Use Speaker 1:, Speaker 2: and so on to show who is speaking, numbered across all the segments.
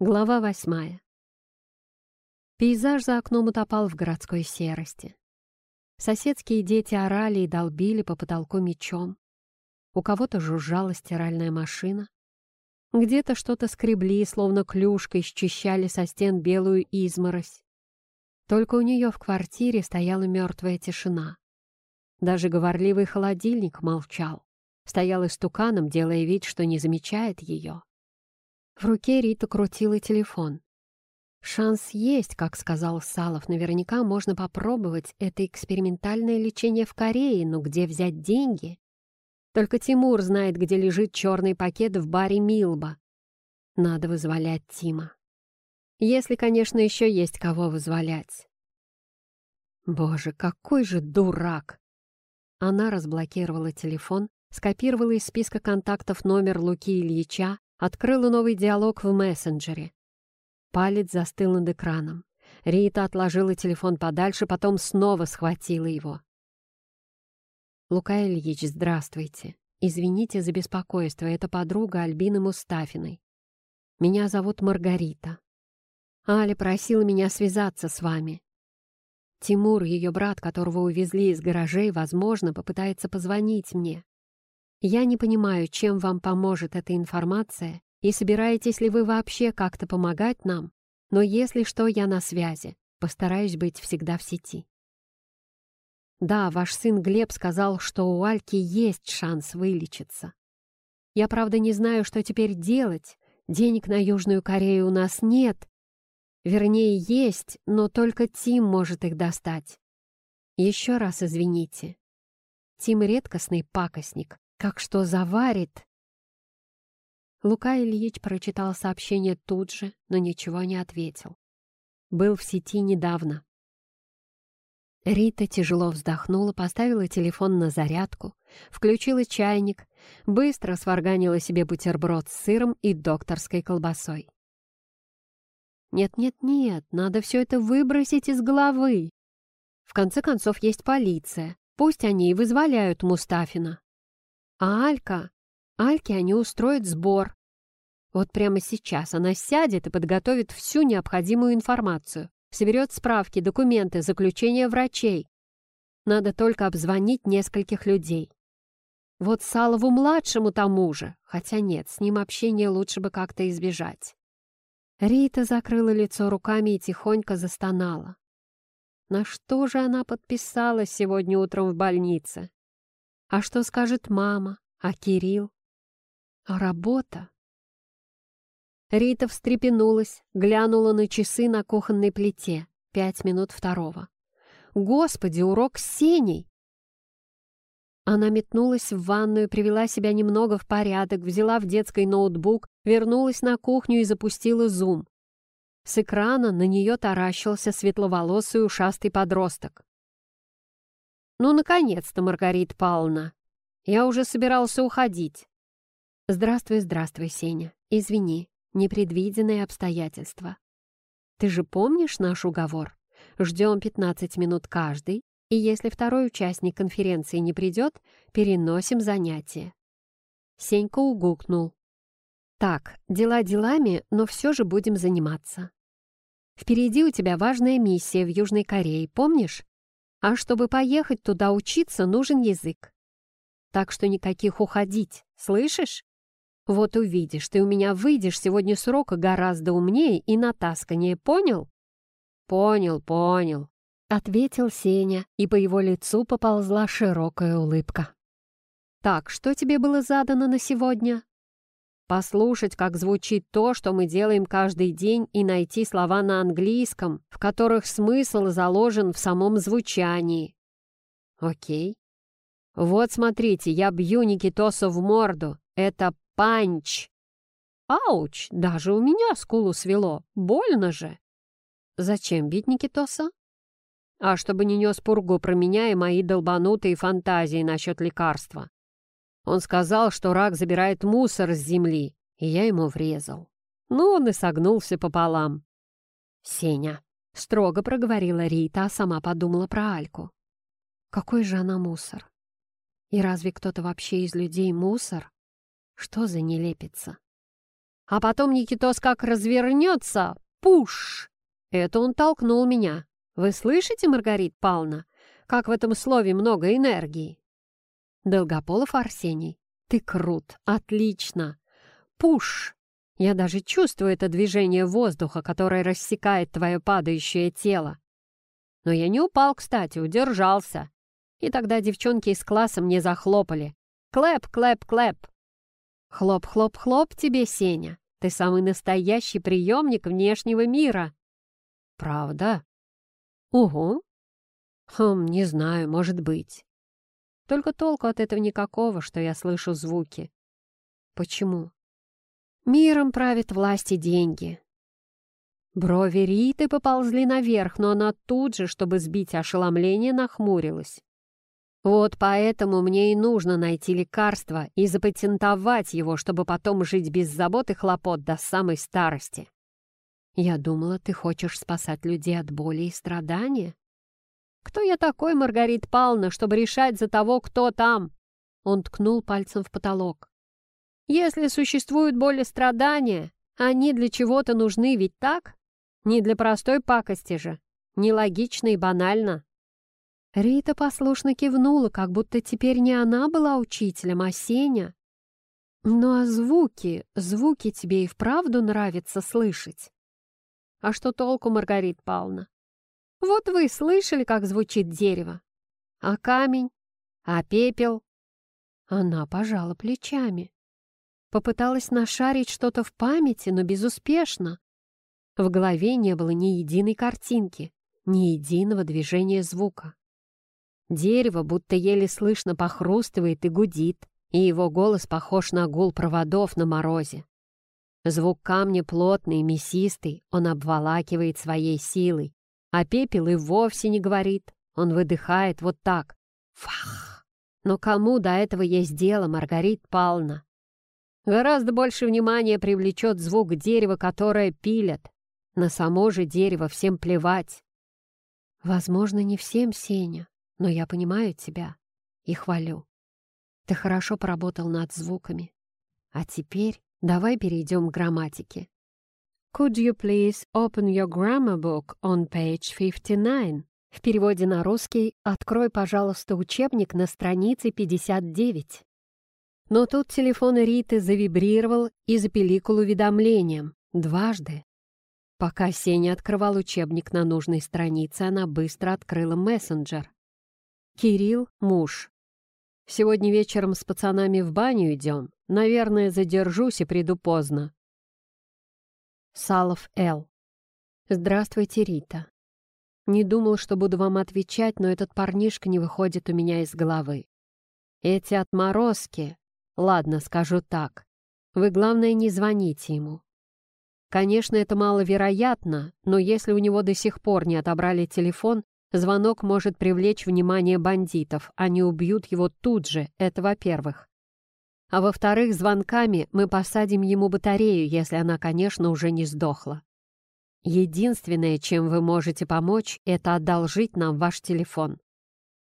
Speaker 1: Глава восьмая. Пейзаж за окном утопал в городской серости. Соседские дети орали и долбили по потолку мечом. У кого-то жужжала стиральная машина. Где-то что-то скребли, словно клюшкой счищали со стен белую изморозь. Только у нее в квартире стояла мертвая тишина. Даже говорливый холодильник молчал. Стоял истуканом, делая вид, что не замечает ее. В руке Рита крутила телефон. «Шанс есть, как сказал Салов. Наверняка можно попробовать это экспериментальное лечение в Корее, но где взять деньги? Только Тимур знает, где лежит черный пакет в баре Милба. Надо вызволять Тима. Если, конечно, еще есть кого вызволять. Боже, какой же дурак! Она разблокировала телефон, скопировала из списка контактов номер Луки Ильича, Открыла новый диалог в мессенджере. Палец застыл над экраном. Рита отложила телефон подальше, потом снова схватила его. «Лука Ильич, здравствуйте. Извините за беспокойство, это подруга Альбины Мустафиной. Меня зовут Маргарита. Аля просила меня связаться с вами. Тимур, ее брат, которого увезли из гаражей, возможно, попытается позвонить мне. Я не понимаю, чем вам поможет эта информация и собираетесь ли вы вообще как-то помогать нам, но если что, я на связи, постараюсь быть всегда в сети. Да, ваш сын Глеб сказал, что у Альки есть шанс вылечиться. Я, правда, не знаю, что теперь делать. Денег на Южную Корею у нас нет. Вернее, есть, но только Тим может их достать. Еще раз извините. Тим редкостный пакостник, как что заварит. Лука Ильич прочитал сообщение тут же, но ничего не ответил. Был в сети недавно. Рита тяжело вздохнула, поставила телефон на зарядку, включила чайник, быстро сварганила себе бутерброд с сыром и докторской колбасой. «Нет-нет-нет, надо все это выбросить из головы. В конце концов, есть полиция. Пусть они и вызволяют Мустафина. А Алька? Альке они устроят сбор. Вот прямо сейчас она сядет и подготовит всю необходимую информацию, соберет справки, документы, заключения врачей. Надо только обзвонить нескольких людей. Вот Салову-младшему тому же, хотя нет, с ним общение лучше бы как-то избежать. Рита закрыла лицо руками и тихонько застонала. На что же она подписалась сегодня утром в больнице? А что скажет мама? А Кирилл? А работа? Рита встрепенулась, глянула на часы на кухонной плите. Пять минут второго. Господи, урок с Сеней! Она метнулась в ванную, привела себя немного в порядок, взяла в детской ноутбук, вернулась на кухню и запустила зум. С экрана на нее таращился светловолосый ушастый подросток. «Ну, наконец-то, Маргарита Павловна! Я уже собирался уходить». «Здравствуй, здравствуй, Сеня. Извини, непредвиденные обстоятельства. Ты же помнишь наш уговор? Ждем 15 минут каждый, и если второй участник конференции не придет, переносим занятие». Сенька угукнул. «Так, дела делами, но все же будем заниматься. Впереди у тебя важная миссия в Южной Корее, помнишь? А чтобы поехать туда учиться, нужен язык. Так что никаких уходить, слышишь? Вот увидишь, ты у меня выйдешь сегодня с урока гораздо умнее и натасканнее, понял? Понял, понял, ответил Сеня, и по его лицу поползла широкая улыбка. Так, что тебе было задано на сегодня? Послушать, как звучит то, что мы делаем каждый день, и найти слова на английском, в которых смысл заложен в самом звучании. Окей. Вот смотрите, я бью Никитоса в морду. Это панч. Ауч, даже у меня скулу свело. Больно же. Зачем бить Никитоса? А чтобы не нес пургу про меня и мои долбанутые фантазии насчет лекарства. Он сказал, что рак забирает мусор с земли, и я ему врезал. Ну, он и согнулся пополам. «Сеня», — строго проговорила Рита, а сама подумала про Альку. «Какой же она мусор? И разве кто-то вообще из людей мусор? Что за нелепица?» А потом Никитос как развернется, пуш! Это он толкнул меня. Вы слышите, Маргарит Павловна, как в этом слове много энергии? Долгополов Арсений, ты крут, отлично. Push! Я даже чувствую это движение воздуха, которое рассекает твое падающее тело. Но я не упал, кстати, удержался. И тогда девчонки из класса мне захлопали. Clap, clap, clap. Хлоп-хлоп-хлоп тебе, Сеня. Ты самый настоящий приемник внешнего мира. Правда? Угу. Хм, не знаю, может быть. Только толку от этого никакого, что я слышу звуки. Почему? Миром правит власть и деньги. Брови Риты поползли наверх, но она тут же, чтобы сбить ошеломление, нахмурилась. Вот поэтому мне и нужно найти лекарство и запатентовать его, чтобы потом жить без забот и хлопот до самой старости. Я думала, ты хочешь спасать людей от боли и страдания. Кто я такой, Маргарит Павловна, чтобы решать за того, кто там? Он ткнул пальцем в потолок. Если существуют боль и страдания, они для чего-то нужны, ведь так? Не для простой пакости же. Нелогично и банально. Рита послушно кивнула, как будто теперь не она была учителем, а Сеня. «Ну а звуки, звуки тебе и вправду нравится слышать?» «А что толку, Маргарита Павловна? Вот вы слышали, как звучит дерево? А камень? А пепел?» Она пожала плечами. Попыталась нашарить что-то в памяти, но безуспешно. В голове не было ни единой картинки, ни единого движения звука. Дерево будто еле слышно похрустывает и гудит, и его голос похож на гул проводов на морозе. Звук камня плотный, мясистый, он обволакивает своей силой, а пепел и вовсе не говорит, он выдыхает вот так. Фах! Но кому до этого есть дело, Маргарит Павловна? Гораздо больше внимания привлечет звук дерева, которое пилят. На само же дерево всем плевать. Возможно, не всем, Сеня, но я понимаю тебя и хвалю. Ты хорошо поработал над звуками. А теперь давай перейдем к грамматике. Could you please open your grammar book on page 59? В переводе на русский «Открой, пожалуйста, учебник на странице 59». Но тут телефон Риты завибрировал и запеликал уведомлением. Дважды. Пока Сеня открывал учебник на нужной странице, она быстро открыла мессенджер. Кирилл — муж. Сегодня вечером с пацанами в баню идем. Наверное, задержусь и приду поздно. Салов Л. Здравствуйте, Рита. Не думал, что буду вам отвечать, но этот парнишка не выходит у меня из головы. Эти отморозки... Ладно, скажу так. Вы, главное, не звоните ему. Конечно, это маловероятно, но если у него до сих пор не отобрали телефон, Звонок может привлечь внимание бандитов, они убьют его тут же, это во-первых. А во-вторых, звонками мы посадим ему батарею, если она, конечно, уже не сдохла. Единственное, чем вы можете помочь, это одолжить нам ваш телефон.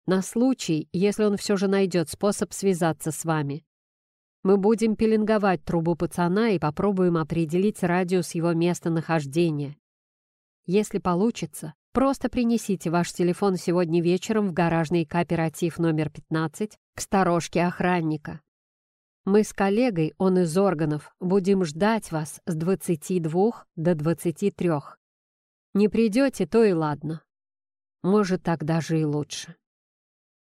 Speaker 1: На случай, если он все же найдет способ связаться с вами. Мы будем пеленговать трубу пацана и попробуем определить радиус его местонахождения. Если получится, Просто принесите ваш телефон сегодня вечером в гаражный кооператив номер 15 к сторожке охранника. Мы с коллегой, он из органов, будем ждать вас с 22 до 23. Не придете, то и ладно. Может, так даже и лучше.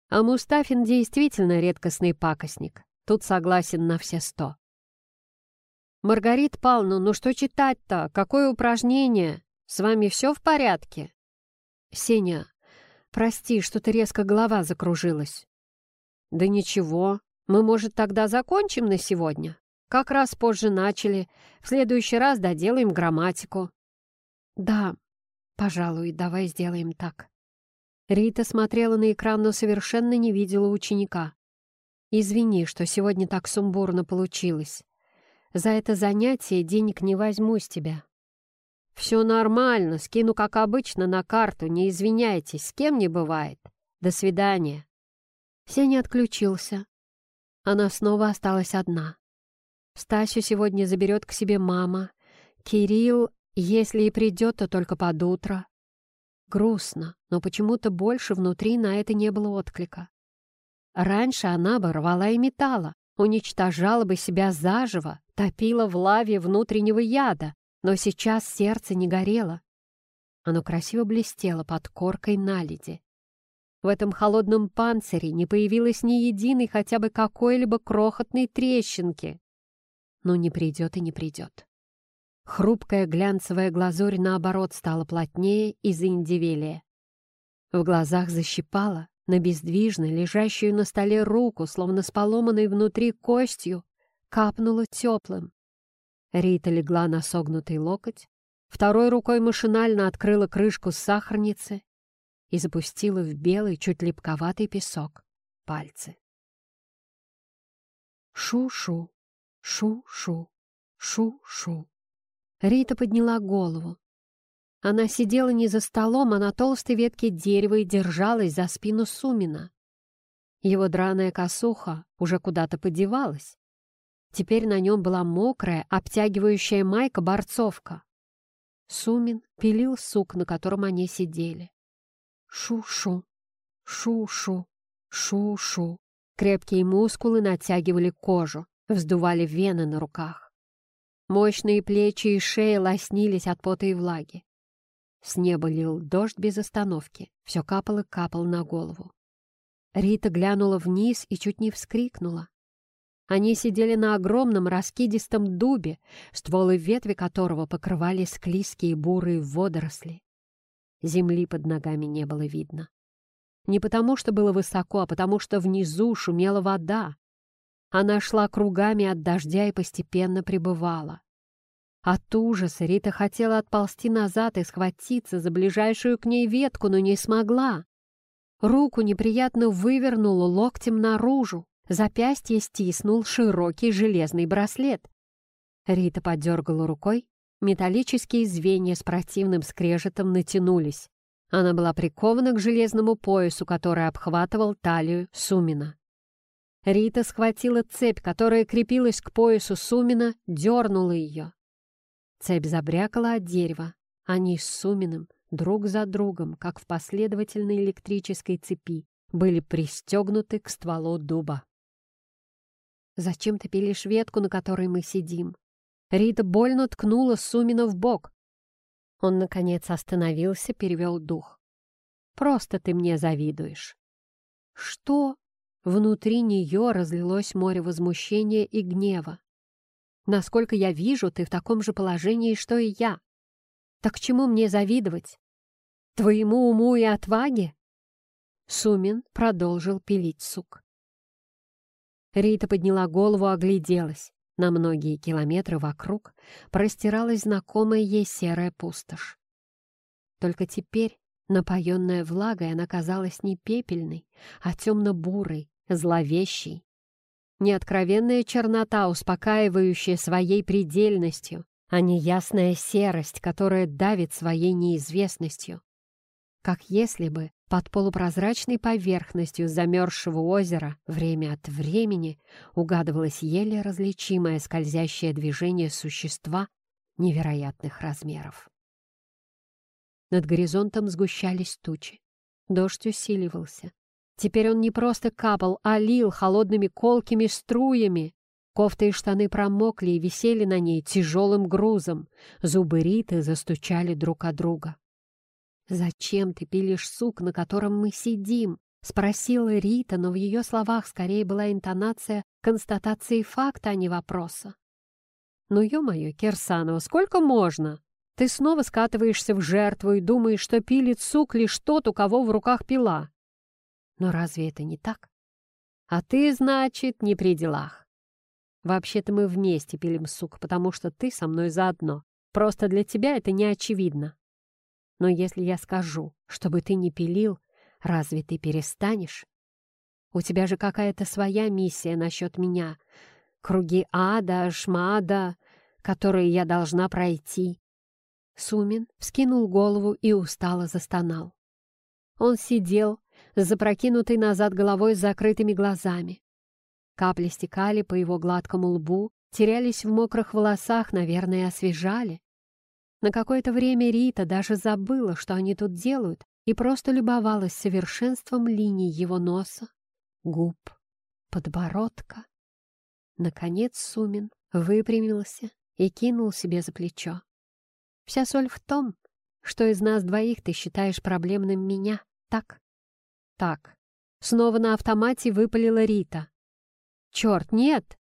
Speaker 1: А Мустафин действительно редкостный пакостник. Тут согласен на все сто. «Маргарит Павловна, ну что читать-то? Какое упражнение? С вами все в порядке?» «Сеня, прости, что-то резко голова закружилась». «Да ничего, мы, может, тогда закончим на сегодня? Как раз позже начали, в следующий раз доделаем грамматику». «Да, пожалуй, давай сделаем так». Рита смотрела на экран, но совершенно не видела ученика. «Извини, что сегодня так сумбурно получилось. За это занятие денег не возьму с тебя. «Все нормально, скину, как обычно, на карту, не извиняйтесь, с кем не бывает. До свидания». Сеня отключился. Она снова осталась одна. Стасю сегодня заберет к себе мама. Кирилл, если и придет, то только под утро. Грустно, но почему-то больше внутри на это не было отклика. Раньше она бы рвала и металла, уничтожала бы себя заживо, топила в лаве внутреннего яда, но сейчас сердце не горело. Оно красиво блестело под коркой наледи. В этом холодном панцире не появилось ни единой хотя бы какой-либо крохотной трещинки. Но не придет и не придет. Хрупкая глянцевая глазурь, наоборот, стала плотнее и заиндивелее. В глазах защипала, на бездвижно лежащую на столе руку, словно с поломанной внутри костью, капнула теплым. Рита легла на согнутый локоть, второй рукой машинально открыла крышку сахарницы и запустила в белый, чуть липковатый песок пальцы. Шу-шу, шу-шу, шу-шу. Рита подняла голову. Она сидела не за столом, а на толстой ветке дерева и держалась за спину Сумина. Его драная косуха уже куда-то подевалась. Теперь на нем была мокрая, обтягивающая майка-борцовка. Сумин пилил сук, на котором они сидели. Шу-шу, шу-шу, шу-шу. Крепкие мускулы натягивали кожу, вздували вены на руках. Мощные плечи и шея лоснились от пота и влаги. С неба лил дождь без остановки, все капало капало на голову. Рита глянула вниз и чуть не вскрикнула. Они сидели на огромном раскидистом дубе, стволы ветви которого покрывали склизкие бурые водоросли. Земли под ногами не было видно. Не потому, что было высоко, а потому, что внизу шумела вода. Она шла кругами от дождя и постепенно прибывала. От ужаса Рита хотела отползти назад и схватиться за ближайшую к ней ветку, но не смогла. Руку неприятно вывернула локтем наружу, запястье стиснул широкий железный браслет. Рита подергала рукой, Металлические звенья с противным скрежетом натянулись. Она была прикована к железному поясу, который обхватывал талию Сумина. Рита схватила цепь, которая крепилась к поясу Сумина, дернула ее. Цепь забрякала от дерева. Они с Суминым друг за другом, как в последовательной электрической цепи, были пристегнуты к стволу дуба. «Зачем ты пилишь ветку, на которой мы сидим?» Рита больно ткнула Сумина в бок. Он, наконец, остановился, перевел дух. «Просто ты мне завидуешь». «Что?» Внутри нее разлилось море возмущения и гнева. «Насколько я вижу, ты в таком же положении, что и я. Так чему мне завидовать? Твоему уму и отваге?» Сумин продолжил пилить сук. Рита подняла голову, огляделась. На многие километры вокруг простиралась знакомая ей серая пустошь. Только теперь, напоенная влагой, она казалась не пепельной, а темно-бурой, зловещей. Неоткровенная чернота, успокаивающая своей предельностью, а не ясная серость, которая давит своей неизвестностью. Как если бы под полупрозрачной поверхностью замерзшего озера время от времени угадывалось еле различимое скользящее движение существа невероятных размеров. Над горизонтом сгущались тучи. Дождь усиливался. Теперь он не просто капал, а лил холодными колкими струями. Кофты и штаны промокли и висели на ней тяжелым грузом. Зубы Риты застучали друг от друга. «Зачем ты пилишь сук, на котором мы сидим?» — спросила Рита, но в ее словах скорее была интонация констатации факта, а не вопроса. «Ну, ё-моё, Кирсанова, сколько можно? Ты снова скатываешься в жертву и думаешь, что пилит сук лишь тот, у кого в руках пила. Но разве это не так? А ты, значит, не при делах. Вообще-то мы вместе пилим сук, потому что ты со мной заодно. Просто для тебя это не очевидно. Но если я скажу, чтобы ты не пилил, разве ты перестанешь? У тебя же какая-то своя миссия насчет меня. Круги ада, шмада, которые я должна пройти. Сумин вскинул голову и устало застонал. Он сидел, запрокинутый назад головой с закрытыми глазами. Капли стекали по его гладкому лбу, терялись в мокрых волосах, наверное, освежали. На какое-то время Рита даже забыла, что они тут делают, и просто любовалась совершенством линий его носа, губ, подбородка. Наконец Сумин выпрямился и кинул себе за плечо. «Вся соль в том, что из нас двоих ты считаешь проблемным меня, так?» «Так». Снова на автомате выпалила Рита. «Черт, нет!»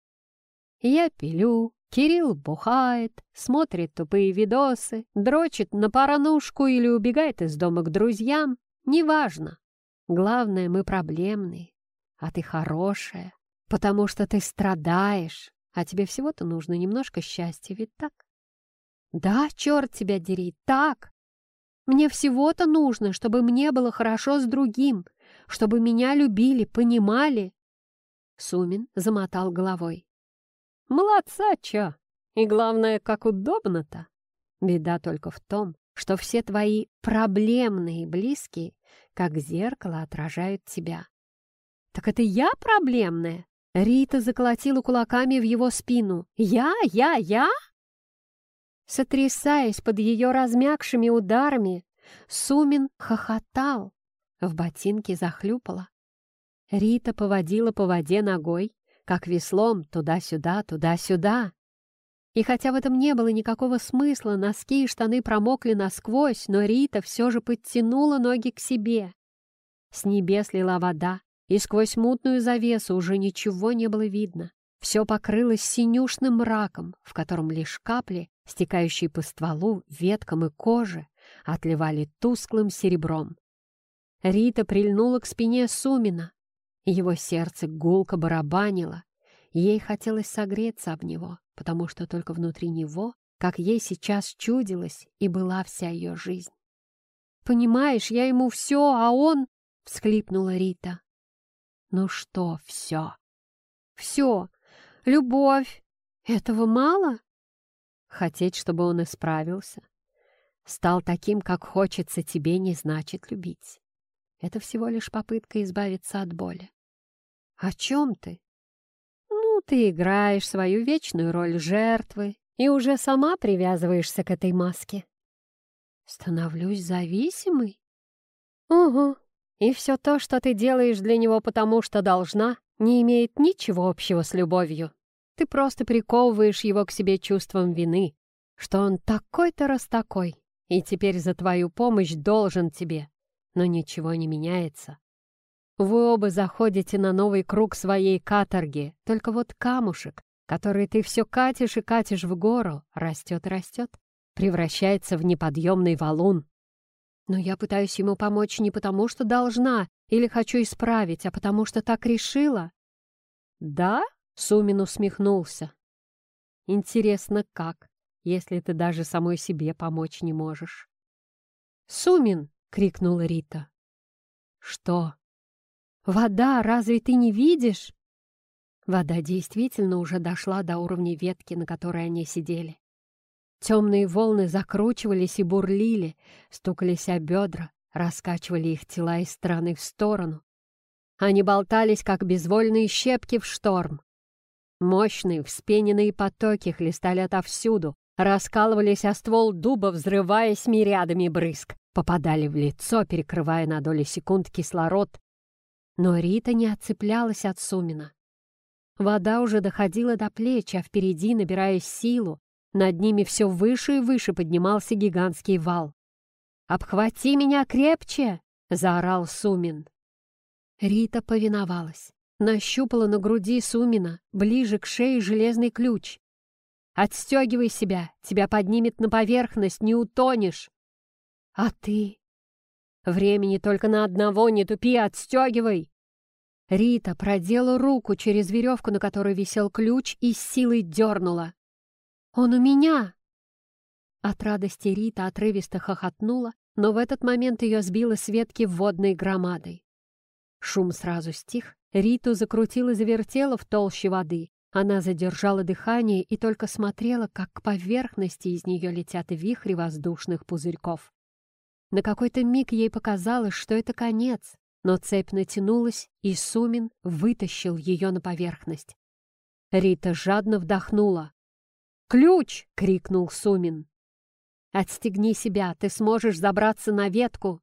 Speaker 1: Я пилю, Кирилл бухает, смотрит тупые видосы, дрочит на паранушку или убегает из дома к друзьям. Неважно. Главное, мы проблемные, а ты хорошая, потому что ты страдаешь, а тебе всего-то нужно немножко счастья, ведь так? Да, черт тебя дери, так. Мне всего-то нужно, чтобы мне было хорошо с другим, чтобы меня любили, понимали. Сумин замотал головой. Молодца, чё? И главное, как удобно-то. Беда только в том, что все твои проблемные близкие, как зеркало, отражают тебя. Так это я проблемная? Рита заколотила кулаками в его спину. «Я? Я? Я?» Сотрясаясь под ее размягшими ударами, Сумин хохотал. В ботинке захлюпала. Рита поводила по воде ногой, как веслом туда-сюда, туда-сюда. И хотя в этом не было никакого смысла, носки и штаны промокли насквозь, но Рита все же подтянула ноги к себе. С небес лила вода, и сквозь мутную завесу уже ничего не было видно. Все покрылось синюшным мраком, в котором лишь капли, стекающие по стволу, веткам и коже, отливали тусклым серебром. Рита прильнула к спине Сумина. Его сердце гулко барабанило. Ей хотелось согреться об него, потому что только внутри него, как ей сейчас чудилось, и была вся ее жизнь. «Понимаешь, я ему все, а он...» — всхлипнула Рита. Ну что все? Все. Любовь. Этого мало? Хотеть, чтобы он исправился. Стал таким, как хочется тебе, не значит любить. Это всего лишь попытка избавиться от боли. О чем ты? Ну, ты играешь свою вечную роль жертвы и уже сама привязываешься к этой маске. Становлюсь зависимой? Угу. И все то, что ты делаешь для него потому, что должна, не имеет ничего общего с любовью. Ты просто приковываешь его к себе чувством вины, что он такой-то раз такой, и теперь за твою помощь должен тебе. Но ничего не меняется. Вы оба заходите на новый круг своей каторги, только вот камушек, который ты все катишь и катишь в гору, растет и растет, превращается в неподъемный валун, но я пытаюсь ему помочь не потому, что должна или хочу исправить, а потому что так решила. «Да?» — Сумин усмехнулся. «Интересно, как, если ты даже самой себе помочь не можешь?» «Сумин!» — крикнула Рита. «Что?» «Вода, разве ты не видишь?» Вода действительно уже дошла до уровня ветки, на которой они сидели. Темные волны закручивались и бурлили, стукались о бедра, раскачивали их тела из стороны в сторону. Они болтались, как безвольные щепки в шторм. Мощные вспененные потоки хлестали отовсюду, раскалывались о ствол дуба, взрываясь мириадами брызг, попадали в лицо, перекрывая на доли секунд кислород. Но Рита не отцеплялась от Сумина. Вода уже доходила до плеч, а впереди, набирая силу, над ними все выше и выше поднимался гигантский вал. «Обхвати меня крепче!» — заорал Сумин. Рита повиновалась. Нащупала на груди Сумина, ближе к шее железный ключ. «Отстегивай себя, тебя поднимет на поверхность, не утонешь!» «А ты?» «Времени только на одного, не тупи, отстегивай!» Рита продела руку через веревку, на которой висел ключ, и с силой дернула. «Он у меня!» От радости Рита отрывисто хохотнула, но в этот момент ее сбило с ветки водной громадой. Шум сразу стих, Риту закрутила и завертела в толще воды. Она задержала дыхание и только смотрела, как к поверхности из нее летят вихри воздушных пузырьков. На какой-то миг ей показалось, что это конец, но цепь натянулась, и Сумин вытащил ее на поверхность. Рита жадно вдохнула. «Ключ!» — крикнул Сумин. «Отстегни себя, ты сможешь забраться на ветку!»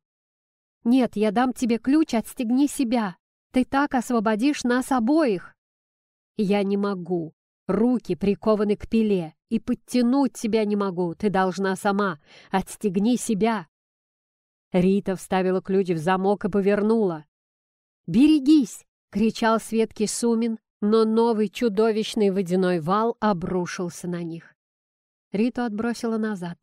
Speaker 1: «Нет, я дам тебе ключ, отстегни себя! Ты так освободишь нас обоих!» «Я не могу. Руки прикованы к пиле, и подтянуть тебя не могу. Ты должна сама. Отстегни себя!» Рита вставила ключ в замок и повернула. «Берегись!» — кричал Светки Сумин, но новый чудовищный водяной вал обрушился на них. Риту отбросила назад.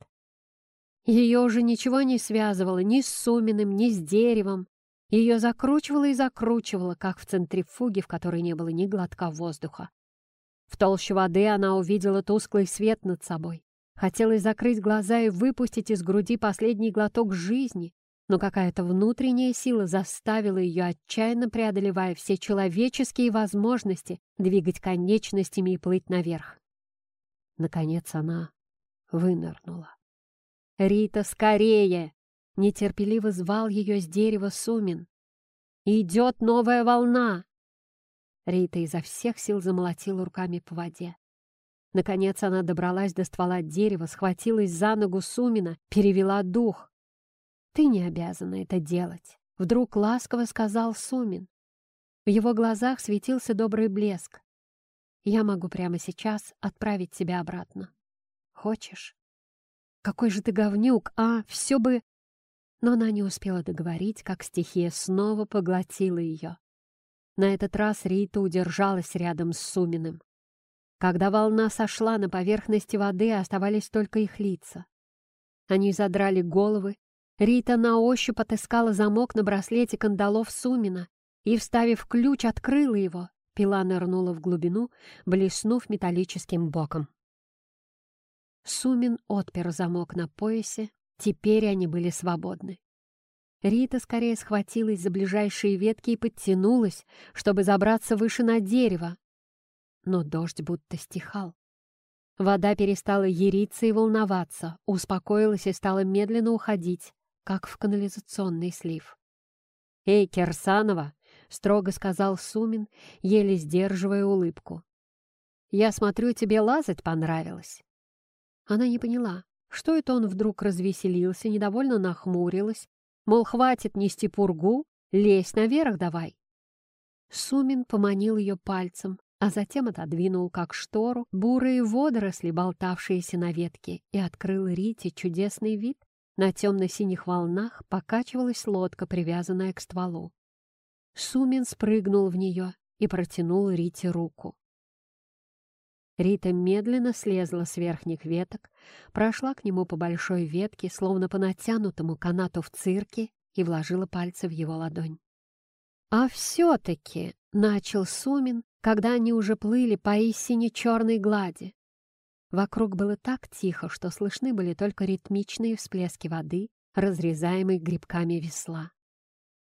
Speaker 1: Ее уже ничего не связывало ни с Суминым, ни с деревом. Ее закручивало и закручивало, как в центрифуге, в которой не было ни глотка воздуха. В толще воды она увидела тусклый свет над собой. Хотелось закрыть глаза и выпустить из груди последний глоток жизни, но какая-то внутренняя сила заставила ее, отчаянно преодолевая все человеческие возможности, двигать конечностями и плыть наверх. Наконец она вынырнула. «Рита, скорее!» — нетерпеливо звал ее с дерева Сумин. «Идет новая волна!» Рита изо всех сил замолотила руками по воде. Наконец она добралась до ствола дерева, схватилась за ногу Сумина, перевела дух. «Ты не обязана это делать», — вдруг ласково сказал Сумин. В его глазах светился добрый блеск. «Я могу прямо сейчас отправить тебя обратно. Хочешь?» Какой же ты говнюк, а? Все бы...» Но она не успела договорить, как стихия снова поглотила ее. На этот раз Рита удержалась рядом с Суминым. Когда волна сошла, на поверхности воды оставались только их лица. Они задрали головы. Рита на ощупь отыскала замок на браслете кандалов Сумина и, вставив ключ, открыла его. Пила нырнула в глубину, блеснув металлическим боком. Сумин отпер замок на поясе, теперь они были свободны. Рита скорее схватилась за ближайшие ветки и подтянулась, чтобы забраться выше на дерево. Но дождь будто стихал. Вода перестала яриться и волноваться, успокоилась и стала медленно уходить, как в канализационный слив. «Эй, Кирсанова!» — строго сказал Сумин, еле сдерживая улыбку. «Я смотрю, тебе лазать понравилось. Она не поняла, что это он вдруг развеселился, недовольно нахмурилась, мол, хватит нести пургу, лезь наверх давай. Сумин поманил ее пальцем, а затем отодвинул, как штору, бурые водоросли, болтавшиеся на ветке, и открыл Рите чудесный вид. На темно-синих волнах покачивалась лодка, привязанная к стволу. Сумин спрыгнул в нее и протянул Рите руку. Рита медленно слезла с верхних веток, прошла к нему по большой ветке, словно по натянутому канату в цирке, и вложила пальцы в его ладонь. «А все-таки!» — начал Сумин, когда они уже плыли по истине черной глади. Вокруг было так тихо, что слышны были только ритмичные всплески воды, разрезаемой грибками весла.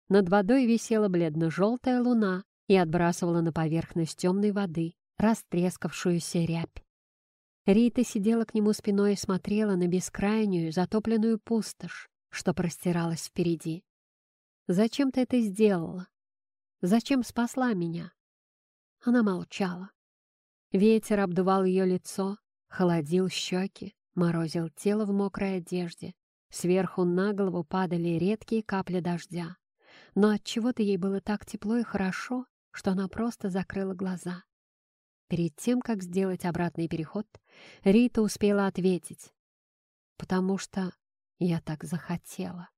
Speaker 1: Над водой висела бледно-желтая луна и отбрасывала на поверхность темной воды растрескавшуюся рябь. Рита сидела к нему спиной и смотрела на бескрайнюю затопленную пустошь, что простиралась впереди. «Зачем ты это сделала? Зачем спасла меня?» Она молчала. Ветер обдувал ее лицо, холодил щеки, морозил тело в мокрой одежде. Сверху на голову падали редкие капли дождя. Но от чего то ей было так тепло и хорошо, что она просто закрыла глаза. Перед тем, как сделать обратный переход, Рита успела ответить. «Потому что я так захотела».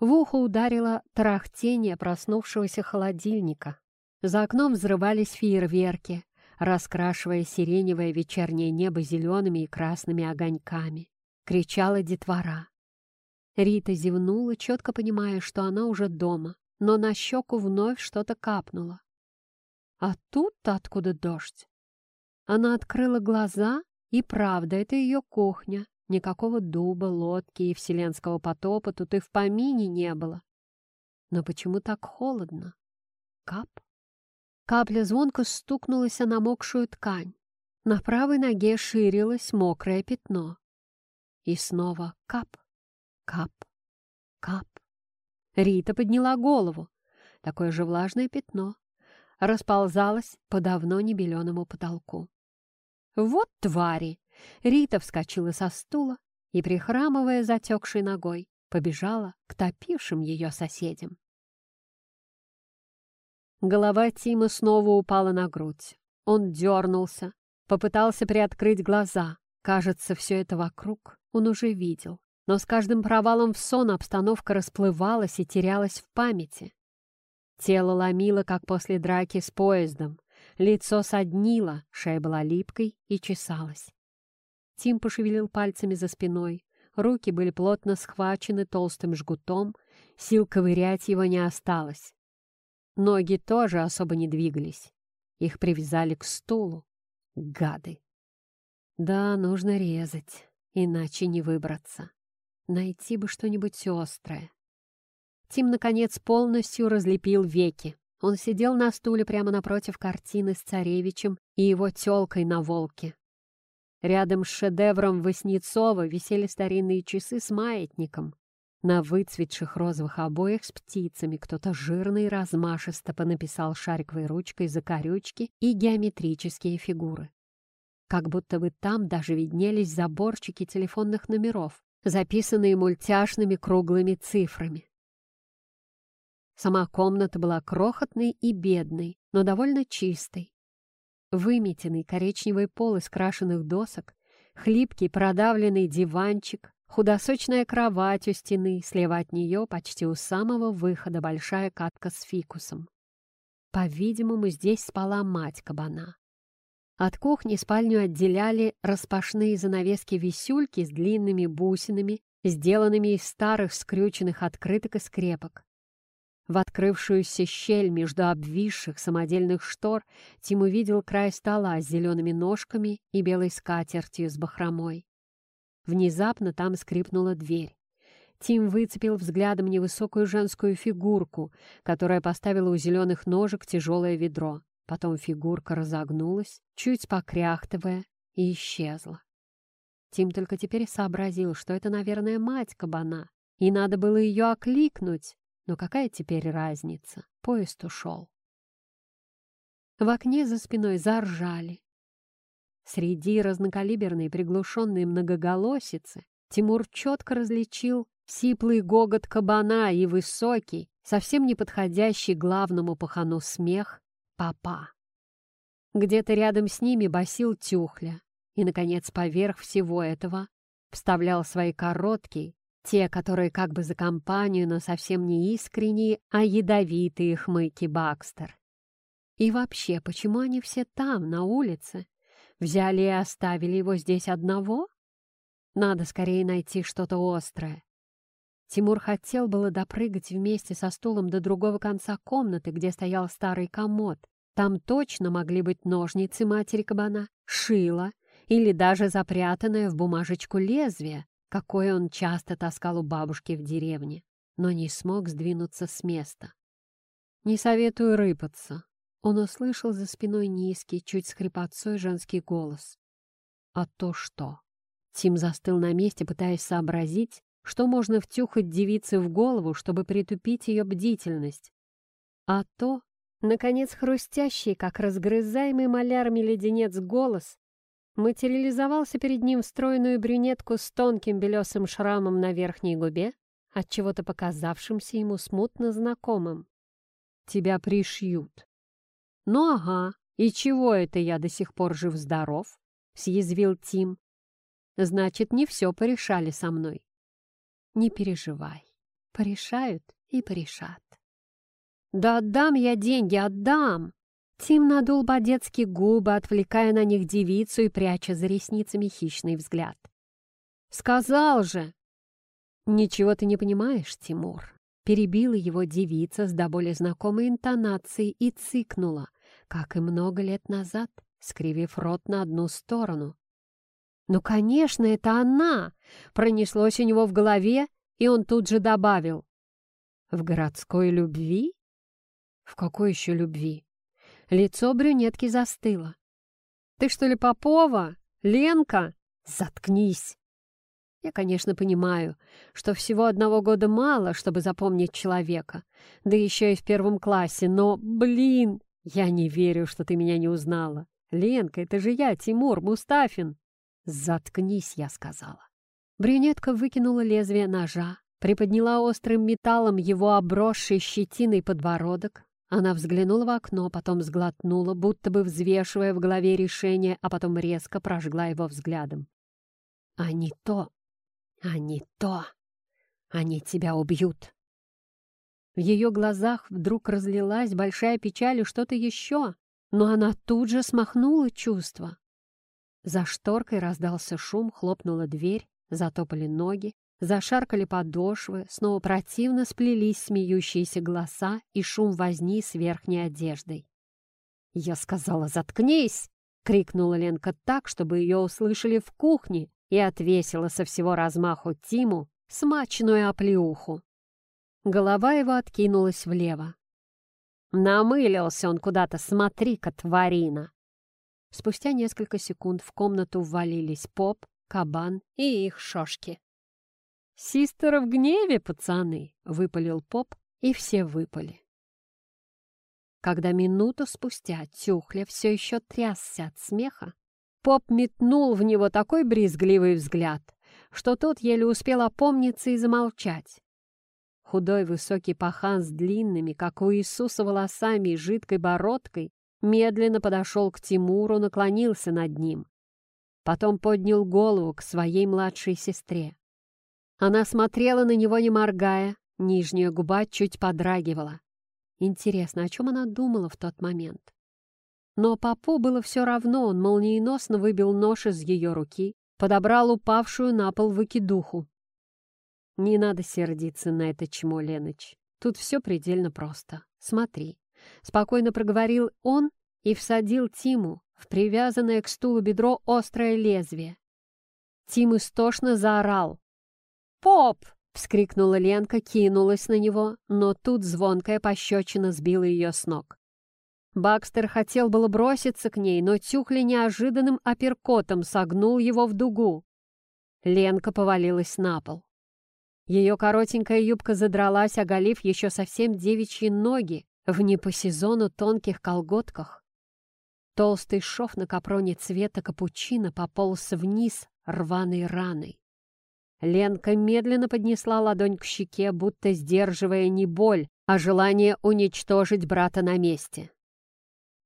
Speaker 1: В ухо ударило тарахтение проснувшегося холодильника. За окном взрывались фейерверки, раскрашивая сиреневое вечернее небо зелеными и красными огоньками. Кричала детвора. Рита зевнула, четко понимая, что она уже дома, но на щеку вновь что-то капнуло. А тут-то откуда дождь? Она открыла глаза, и правда, это ее кухня. Никакого дуба, лодки и вселенского потопа тут и в помине не было. Но почему так холодно? Кап. Капля звонко стукнулась о намокшую ткань. На правой ноге ширилось мокрое пятно. И снова кап, кап, кап. Рита подняла голову. Такое же влажное пятно, расползалась по давно небеленому потолку. «Вот твари!» Рита вскочила со стула и, прихрамывая затекшей ногой, побежала к топившим ее соседям. Голова Тима снова упала на грудь. Он дернулся, попытался приоткрыть глаза. Кажется, все это вокруг он уже видел. Но с каждым провалом в сон обстановка расплывалась и терялась в памяти. Тело ломило, как после драки с поездом. Лицо соднило, шея была липкой и чесалась. Тим пошевелил пальцами за спиной. Руки были плотно схвачены толстым жгутом, сил ковырять его не осталось. Ноги тоже особо не двигались. Их привязали к стулу. Гады. Да, нужно резать, иначе не выбраться. Найти бы что-нибудь острое. Тим, наконец, полностью разлепил веки. Он сидел на стуле прямо напротив картины с царевичем и его тёлкой на волке. Рядом с шедевром Васнецова висели старинные часы с маятником. На выцветших розовых обоях с птицами кто-то жирно и размашисто понаписал шариковой ручкой закорючки и геометрические фигуры. Как будто бы там даже виднелись заборчики телефонных номеров, записанные мультяшными круглыми цифрами. Сама комната была крохотной и бедной, но довольно чистой. Выметенный коричневый пол из крашеных досок, хлипкий продавленный диванчик, Худосочная кровать у стены, слева от нее, почти у самого выхода, большая катка с фикусом. По-видимому, здесь спала мать кабана. От кухни спальню отделяли распашные занавески-висюльки с длинными бусинами, сделанными из старых скрюченных открыток и скрепок. В открывшуюся щель между обвисших самодельных штор Тим увидел край стола с зелеными ножками и белой скатертью с бахромой. Внезапно там скрипнула дверь. Тим выцепил взглядом невысокую женскую фигурку, которая поставила у зеленых ножек тяжелое ведро. Потом фигурка разогнулась, чуть покряхтывая, и исчезла. Тим только теперь сообразил, что это, наверное, мать кабана, и надо было ее окликнуть. Но какая теперь разница? Поезд ушел. В окне за спиной заржали. Среди разнокалиберной приглушенной многоголосицы Тимур четко различил сиплый гогот кабана и высокий, совсем не подходящий главному пахану смех папа. Где-то рядом с ними басил тюхля, и, наконец, поверх всего этого вставлял свои короткие, те, которые как бы за компанию, но совсем не искренние, а ядовитые хмыки Бакстер. И вообще, почему они все там, на улице, Взяли и оставили его здесь одного? Надо скорее найти что-то острое. Тимур хотел было допрыгать вместе со стулом до другого конца комнаты, где стоял старый комод. Там точно могли быть ножницы матери кабана, шило или даже запрятанное в бумажечку лезвие, какое он часто таскал у бабушки в деревне, но не смог сдвинуться с места. «Не советую рыпаться», он услышал за спиной низкий, чуть скрипотцой женский голос. «А то что?» Тим застыл на месте, пытаясь сообразить, что можно втюхать девице в голову, чтобы притупить ее бдительность. А то, наконец, хрустящий, как разгрызаемый малярами леденец голос, материализовался перед ним стройную брюнетку с тонким белесым шрамом на верхней губе, от чего то показавшимся ему смутно знакомым. «Тебя пришьют», «Ну ага, и чего это я до сих пор жив-здоров?» — съязвил Тим. «Значит, не все порешали со мной». «Не переживай, порешают и порешат». «Да отдам я деньги, отдам!» Тим надул по-детски губы, отвлекая на них девицу и пряча за ресницами хищный взгляд. «Сказал же!» «Ничего ты не понимаешь, Тимур!» Перебила его девица с до более знакомой интонацией и цыкнула как и много лет назад, скривив рот на одну сторону. «Ну, конечно, это она!» Пронеслось у него в голове, и он тут же добавил. «В городской любви?» «В какой еще любви?» Лицо брюнетки застыло. «Ты что ли Попова? Ленка? Заткнись!» Я, конечно, понимаю, что всего одного года мало, чтобы запомнить человека, да еще и в первом классе, но, блин, «Я не верю, что ты меня не узнала. Ленка, это же я, Тимур Мустафин!» «Заткнись», — я сказала. Брюнетка выкинула лезвие ножа, приподняла острым металлом его обросший щетиной подбородок. Она взглянула в окно, потом сглотнула, будто бы взвешивая в голове решение, а потом резко прожгла его взглядом. «А не то! А не то! Они тебя убьют!» В ее глазах вдруг разлилась большая печаль и что-то еще, но она тут же смахнула чувство. За шторкой раздался шум, хлопнула дверь, затопали ноги, зашаркали подошвы, снова противно сплелись смеющиеся голоса и шум возни с верхней одеждой. «Я сказала, заткнись!» — крикнула Ленка так, чтобы ее услышали в кухне, и отвесила со всего размаху Тиму смачную оплеуху. Голова его откинулась влево. Намылился он куда-то, смотри-ка, тварина! Спустя несколько секунд в комнату ввалились Поп, Кабан и их шошки. «Систер в гневе, пацаны!» — выпалил Поп, и все выпали. Когда минуту спустя Тюхля все еще трясся от смеха, Поп метнул в него такой брезгливый взгляд, что тот еле успел опомниться и замолчать. Худой высокий пахан с длинными, как у Иисуса, волосами и жидкой бородкой медленно подошел к Тимуру, наклонился над ним. Потом поднял голову к своей младшей сестре. Она смотрела на него, не моргая, нижняя губа чуть подрагивала. Интересно, о чем она думала в тот момент? Но папу было все равно, он молниеносно выбил нож из ее руки, подобрал упавшую на пол выкидуху. Не надо сердиться на это чмо, Леныч. Тут все предельно просто. Смотри. Спокойно проговорил он и всадил Тиму в привязанное к стулу бедро острое лезвие. Тим истошно заорал. «Поп!» — вскрикнула Ленка, кинулась на него, но тут звонкая пощечина сбила ее с ног. Бакстер хотел было броситься к ней, но Тюхли неожиданным апперкотом согнул его в дугу. Ленка повалилась на пол. Ее коротенькая юбка задралась, оголив еще совсем девичьи ноги в не по сезону тонких колготках. Толстый шов на капроне цвета капучино пополз вниз рваной раной. Ленка медленно поднесла ладонь к щеке, будто сдерживая не боль, а желание уничтожить брата на месте.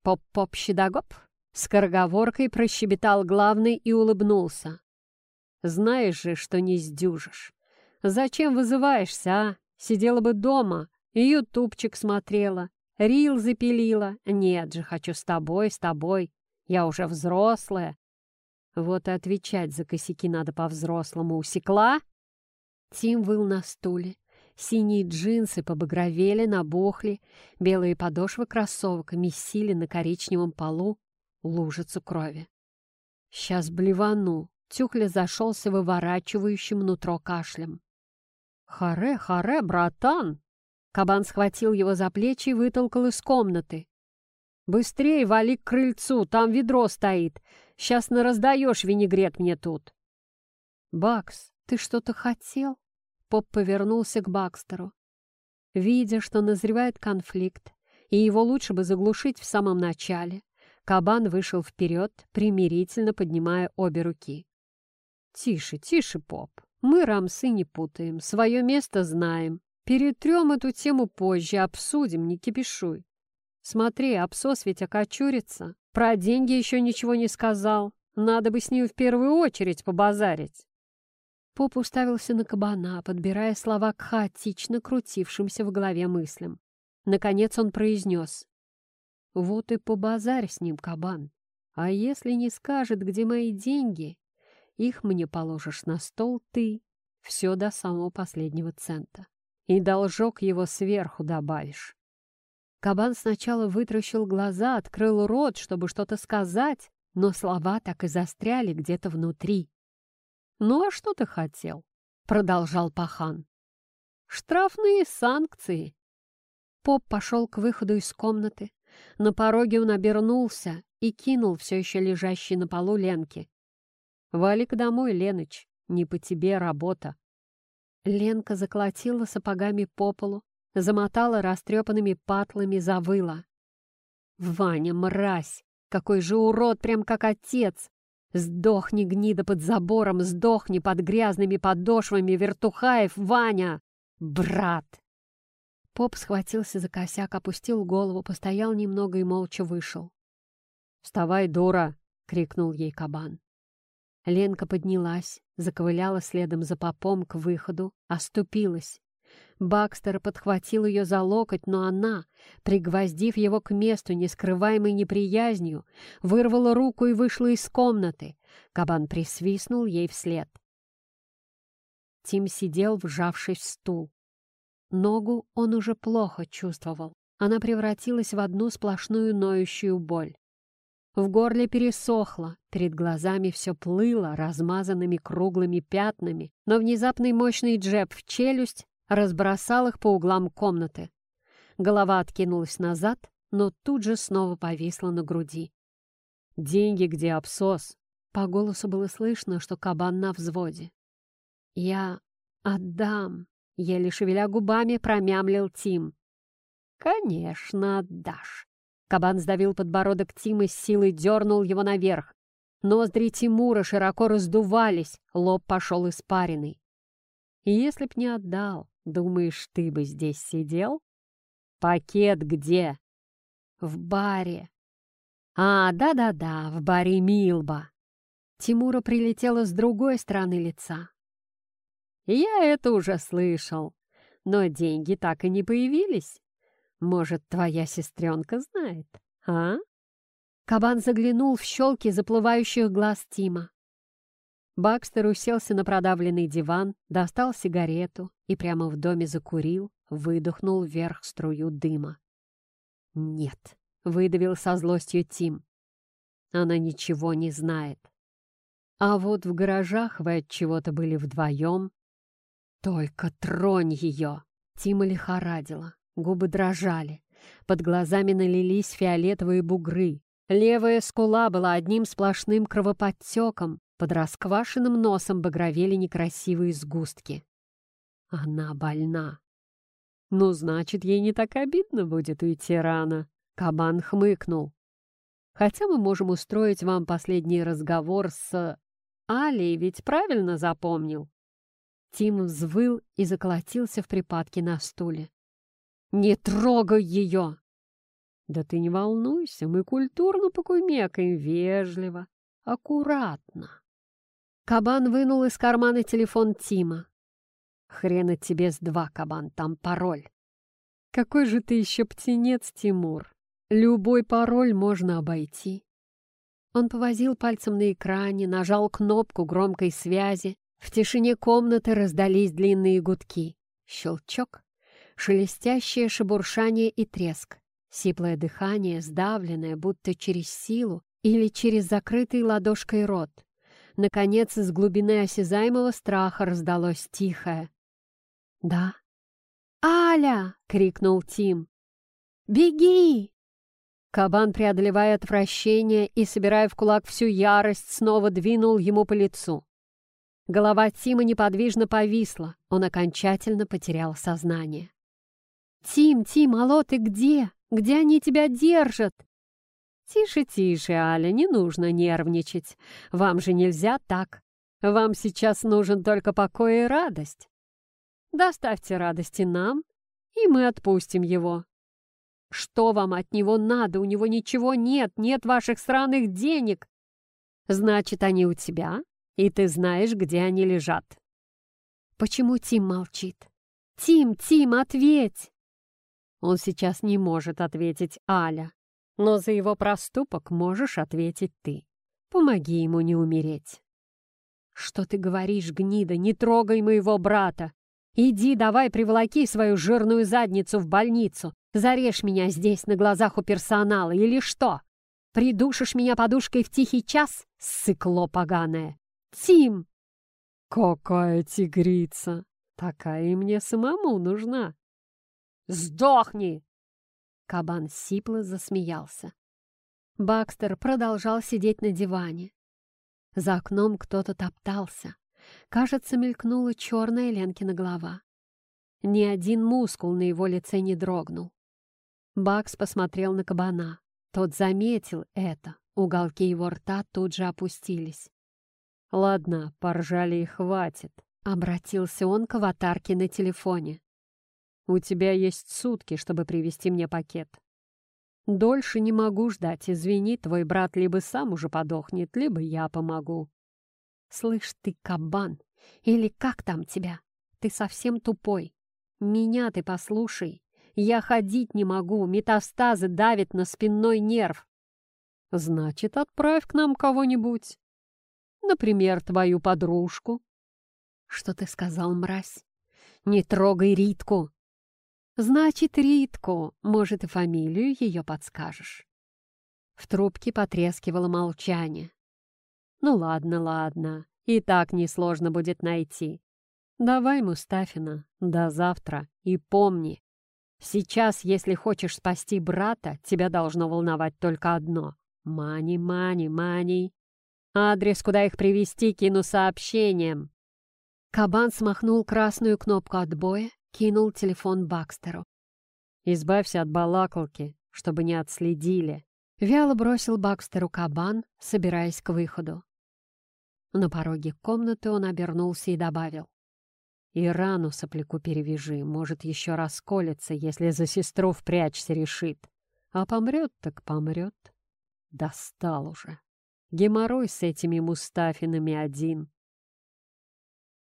Speaker 1: «Поп-поп-щедогоп!» — скороговоркой прощебетал главный и улыбнулся. «Знаешь же, что не сдюжишь. Зачем вызываешься, а? Сидела бы дома ютубчик смотрела, рил запилила. Нет же, хочу с тобой, с тобой. Я уже взрослая. Вот и отвечать за косяки надо по-взрослому. Усекла? Тим выл на стуле. Синие джинсы побагровели, набухли, белые подошвы кроссовок месили на коричневом полу лужицу крови. Сейчас блевану. Тюхля зашелся выворачивающим нутро кашлем. «Харе, харе, братан!» Кабан схватил его за плечи и вытолкал из комнаты. «Быстрей вали к крыльцу, там ведро стоит. Сейчас нараздаешь винегрет мне тут». «Бакс, ты что-то хотел?» Поп повернулся к Бакстеру. Видя, что назревает конфликт, и его лучше бы заглушить в самом начале, кабан вышел вперед, примирительно поднимая обе руки. «Тише, тише, Поп. Мы рамсы не путаем, свое место знаем. Перетрем эту тему позже, обсудим, не кипишуй. Смотри, абсос ведь окочурится. Про деньги еще ничего не сказал. Надо бы с ним в первую очередь побазарить. Поп уставился на кабана, подбирая слова к хаотично крутившимся в голове мыслям. Наконец он произнес. «Вот и побазарь с ним, кабан. А если не скажет, где мои деньги, их мне положишь на стол ты, все до самого последнего цента. И должок его сверху добавишь. Кабан сначала вытращил глаза, открыл рот, чтобы что-то сказать, но слова так и застряли где-то внутри. «Ну а что ты хотел?» — продолжал Пахан. «Штрафные санкции». Поп пошел к выходу из комнаты. На пороге он обернулся и кинул все еще лежащий на полу Ленке. Вали-ка домой, Леныч, не по тебе работа. Ленка заколотила сапогами по полу, замотала растрепанными патлами, завыла. Ваня, мразь! Какой же урод, прям как отец! Сдохни, гнида под забором, сдохни под грязными подошвами вертухаев, Ваня! Брат!» Поп схватился за косяк, опустил голову, постоял немного и молча вышел. «Вставай, дура!» — крикнул ей кабан. Ленка поднялась, заковыляла следом за попом к выходу, оступилась. Бакстер подхватил ее за локоть, но она, пригвоздив его к месту нескрываемой неприязнью, вырвала руку и вышла из комнаты. Кабан присвистнул ей вслед. Тим сидел, вжавшись в стул. Ногу он уже плохо чувствовал. Она превратилась в одну сплошную ноющую боль. В горле пересохло, перед глазами все плыло размазанными круглыми пятнами, но внезапный мощный джеб в челюсть разбросал их по углам комнаты. Голова откинулась назад, но тут же снова повисла на груди. «Деньги где, обсос?» По голосу было слышно, что кабан на взводе. «Я отдам», — еле шевеля губами промямлил Тим. «Конечно отдашь». Кабан сдавил подбородок Тима с силой дернул его наверх. Ноздри Тимура широко раздувались, лоб пошел испаренный. «Если б не отдал, Думаешь, ты бы здесь сидел? Пакет где? В баре. А, да-да-да, в баре Милба. Тимура прилетела с другой стороны лица. Я это уже слышал, но деньги так и не появились. Может, твоя сестренка знает, а? Кабан заглянул в щелки заплывающих глаз Тима. Бакстер уселся на продавленный диван, достал сигарету и прямо в доме закурил, выдохнул вверх струю дыма. «Нет», — выдавил со злостью Тим. «Она ничего не знает. А вот в гаражах вы от чего-то были вдвоем. Только тронь ее!» Тима лихорадила, губы дрожали, под глазами налились фиолетовые бугры, левая скула была одним сплошным кровоподтеком, под расквашенным носом багровели некрасивые сгустки. Она больна. Ну, значит, ей не так обидно будет уйти рано. Кабан хмыкнул. Хотя мы можем устроить вам последний разговор с... Алей ведь правильно запомнил? Тим взвыл и заколотился в припадке на стуле. «Не трогай ее!» «Да ты не волнуйся, мы культурно покумекаем, вежливо, аккуратно». Кабан вынул из кармана телефон Тима. «Хрена тебе с два, кабан, там пароль». «Какой же ты еще птенец, Тимур! Любой пароль можно обойти». Он повозил пальцем на экране, нажал кнопку громкой связи. В тишине комнаты раздались длинные гудки. Щелчок, шелестящее шебуршание и треск. Сиплое дыхание, сдавленное, будто через силу или через закрытый ладошкой рот. Наконец, из глубины осязаемого страха раздалось тихое. «Да». «Аля!» — крикнул Тим. «Беги!» Кабан, преодолевая отвращение и собирая в кулак всю ярость, снова двинул ему по лицу. Голова Тима неподвижно повисла, он окончательно потерял сознание. «Тим, Тим, алло, ты где? Где они тебя держат?» «Тише, тише, Аля, не нужно нервничать. Вам же нельзя так. Вам сейчас нужен только покой и радость. Доставьте радости нам, и мы отпустим его. Что вам от него надо? У него ничего нет, нет ваших странных денег. Значит, они у тебя, и ты знаешь, где они лежат». Почему Тим молчит? «Тим, Тим, ответь!» Он сейчас не может ответить Аля. Но за его проступок можешь ответить ты. Помоги ему не умереть. Что ты говоришь, гнида? Не трогай моего брата. Иди, давай приволоки свою жирную задницу в больницу. Зарежь меня здесь на глазах у персонала или что? Придушишь меня подушкой в тихий час, сыкло поганое? Тим! Какая тигрица! Такая и мне самому нужна. Сдохни! Кабан сипло засмеялся. Бакстер продолжал сидеть на диване. За окном кто-то топтался. Кажется, мелькнула черная Ленкина голова. Ни один мускул на его лице не дрогнул. Бакс посмотрел на кабана. Тот заметил это, уголки его рта тут же опустились.
Speaker 2: «Ладно, поржали и хватит», —
Speaker 1: обратился он к аватарке на телефоне.
Speaker 2: «У тебя есть сутки, чтобы привезти мне пакет. Дольше не могу ждать, извини, твой брат либо сам уже подохнет, либо я помогу».
Speaker 1: «Слышь ты, кабан, или как там тебя? Ты совсем тупой. Меня ты послушай. Я ходить не могу, метастазы давят на спинной нерв».
Speaker 2: «Значит, отправь к нам кого-нибудь. Например, твою подружку».
Speaker 1: «Что ты сказал, мразь? Не трогай Ритку!» «Значит, Ритку. Может, и фамилию ее подскажешь?» В трубке потрескивало молчание.
Speaker 2: «Ну ладно, ладно. И так несложно будет найти. Давай, Мустафина, до завтра. И помни, сейчас, если хочешь спасти брата, тебя должно волновать только одно. Мани, мани, мани. Адрес, куда их привести, кину сообщением.
Speaker 1: Кабан смахнул красную кнопку отбоя, кинул телефон Бакстеру.
Speaker 2: «Избавься от балакалки, чтобы не отследили».
Speaker 1: Вяло бросил Бакстеру кабан, собираясь к выходу. На пороге комнаты он обернулся и добавил.
Speaker 2: «И рану сопляку перевяжи, может, еще расколется, если за сестру впрячься решит. А помрет так помрет. Достал уже». Геморрой с этими Мустафинами один.